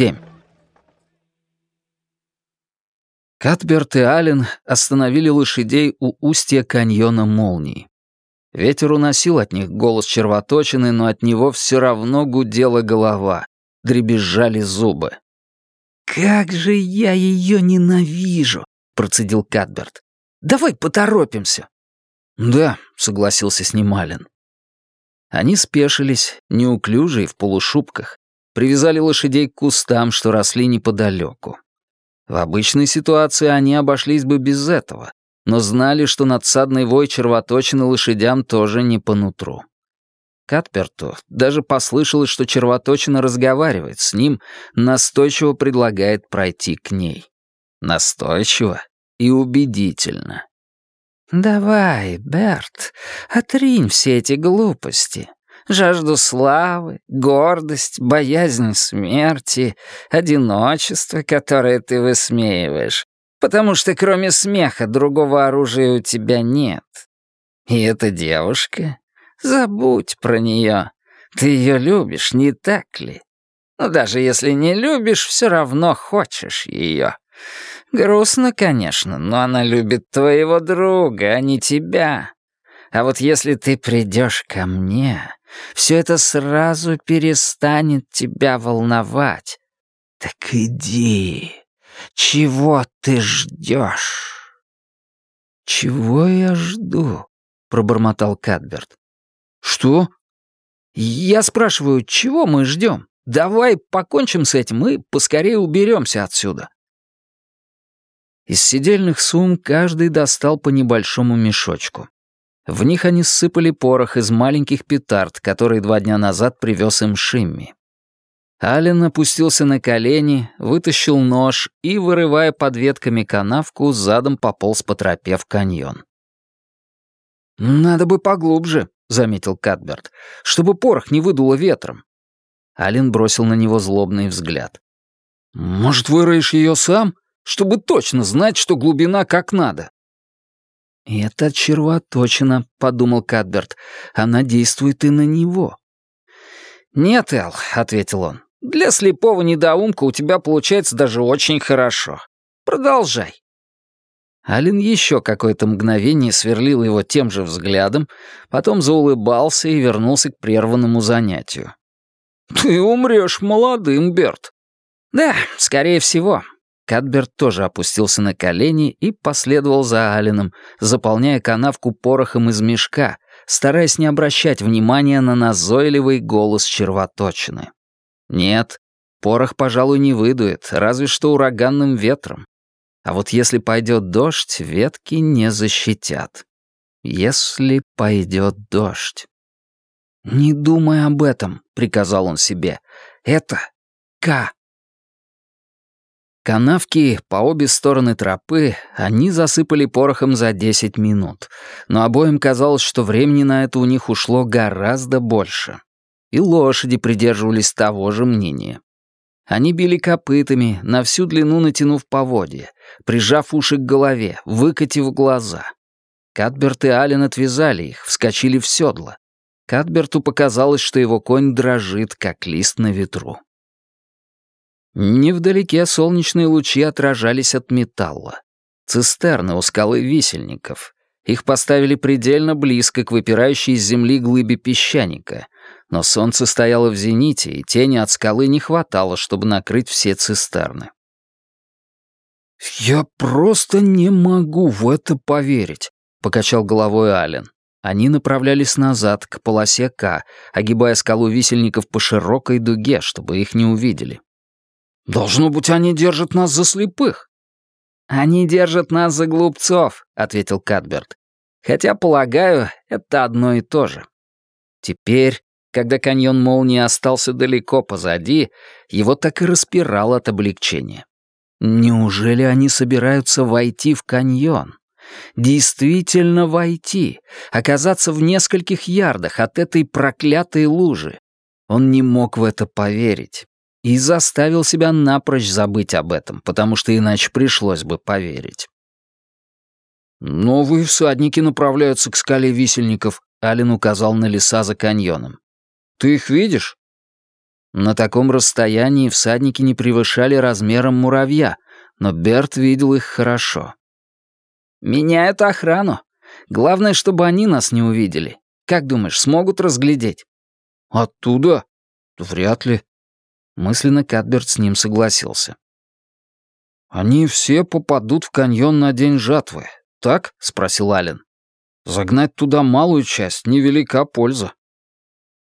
7. Катберт и Аллен остановили лошадей у устья каньона молнии. Ветер уносил от них голос червоточины, но от него все равно гудела голова, дребезжали зубы. «Как же я ее ненавижу!» — процедил Катберт. «Давай поторопимся!» «Да», — согласился с ним Аллен. Они спешились, неуклюжие, в полушубках, привязали лошадей к кустам, что росли неподалеку. В обычной ситуации они обошлись бы без этого, но знали, что надсадный вой червоточины лошадям тоже не по нутру. Катперту даже послышалось, что червоточина разговаривает с ним, настойчиво предлагает пройти к ней. Настойчиво и убедительно. «Давай, Берт, отринь все эти глупости. Жажду славы, гордость, боязнь смерти, одиночество, которое ты высмеиваешь, потому что кроме смеха другого оружия у тебя нет. И эта девушка, забудь про нее. Ты ее любишь, не так ли? Но даже если не любишь, все равно хочешь ее. Грустно, конечно, но она любит твоего друга, а не тебя. А вот если ты придешь ко мне, все это сразу перестанет тебя волновать. Так иди. Чего ты ждешь? Чего я жду? пробормотал Кадберт. Что? Я спрашиваю, чего мы ждем? Давай покончим с этим и поскорее уберемся отсюда. Из сидельных сумм каждый достал по небольшому мешочку. В них они ссыпали порох из маленьких петард, которые два дня назад привез им Шимми. Ален опустился на колени, вытащил нож и, вырывая под ветками канавку, задом пополз по тропе в каньон. «Надо бы поглубже», — заметил Катберт, «чтобы порох не выдуло ветром». Ален бросил на него злобный взгляд. «Может, выроешь ее сам?» чтобы точно знать, что глубина как надо. «Это червоточина», — подумал Кадберт. «Она действует и на него». «Нет, Эл», — ответил он. «Для слепого недоумка у тебя получается даже очень хорошо. Продолжай». Ален еще какое-то мгновение сверлил его тем же взглядом, потом заулыбался и вернулся к прерванному занятию. «Ты умрешь молодым, Берт». «Да, скорее всего. Кадберт тоже опустился на колени и последовал за Алленом, заполняя канавку порохом из мешка, стараясь не обращать внимания на назойливый голос червоточины. Нет, порох, пожалуй, не выдует, разве что ураганным ветром. А вот если пойдет дождь, ветки не защитят. Если пойдет дождь. «Не думай об этом», — приказал он себе. «Это К. Канавки по обе стороны тропы они засыпали порохом за 10 минут, но обоим казалось, что времени на это у них ушло гораздо больше. И лошади придерживались того же мнения. Они били копытами, на всю длину натянув поводья, прижав уши к голове, выкатив глаза. Катберт и Ален отвязали их, вскочили в седло. Катберту показалось, что его конь дрожит, как лист на ветру. Невдалеке солнечные лучи отражались от металла. Цистерны у скалы висельников. Их поставили предельно близко к выпирающей из земли глыбе песчаника, но солнце стояло в зените, и тени от скалы не хватало, чтобы накрыть все цистерны. «Я просто не могу в это поверить», — покачал головой Ален. Они направлялись назад, к полосе К, огибая скалу висельников по широкой дуге, чтобы их не увидели. «Должно быть, они держат нас за слепых». «Они держат нас за глупцов», — ответил Кадберт. «Хотя, полагаю, это одно и то же». Теперь, когда каньон молнии остался далеко позади, его так и распирало от облегчения. Неужели они собираются войти в каньон? Действительно войти, оказаться в нескольких ярдах от этой проклятой лужи. Он не мог в это поверить и заставил себя напрочь забыть об этом, потому что иначе пришлось бы поверить. «Новые всадники направляются к скале висельников», — Ален указал на леса за каньоном. «Ты их видишь?» На таком расстоянии всадники не превышали размером муравья, но Берт видел их хорошо. «Меняют охрану. Главное, чтобы они нас не увидели. Как думаешь, смогут разглядеть?» «Оттуда? Вряд ли». Мысленно Катберт с ним согласился. «Они все попадут в каньон на день жатвы, так?» — спросил Ален. «Загнать туда малую часть — невелика польза».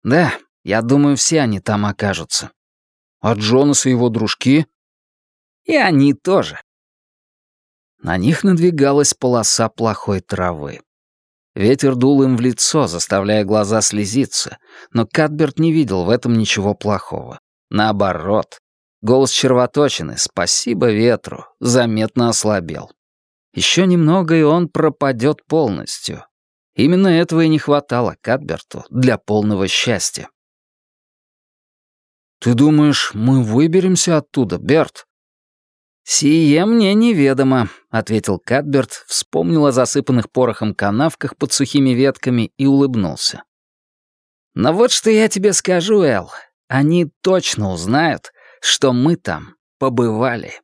«Да, я думаю, все они там окажутся». «А Джонас и его дружки?» «И они тоже». На них надвигалась полоса плохой травы. Ветер дул им в лицо, заставляя глаза слезиться, но Катберт не видел в этом ничего плохого. Наоборот, голос червоточины «Спасибо ветру» заметно ослабел. Еще немного, и он пропадет полностью. Именно этого и не хватало Катберту для полного счастья. «Ты думаешь, мы выберемся оттуда, Берт?» «Сие мне неведомо», — ответил Катберт, вспомнил о засыпанных порохом канавках под сухими ветками и улыбнулся. «Но вот что я тебе скажу, Эл. Они точно узнают, что мы там побывали».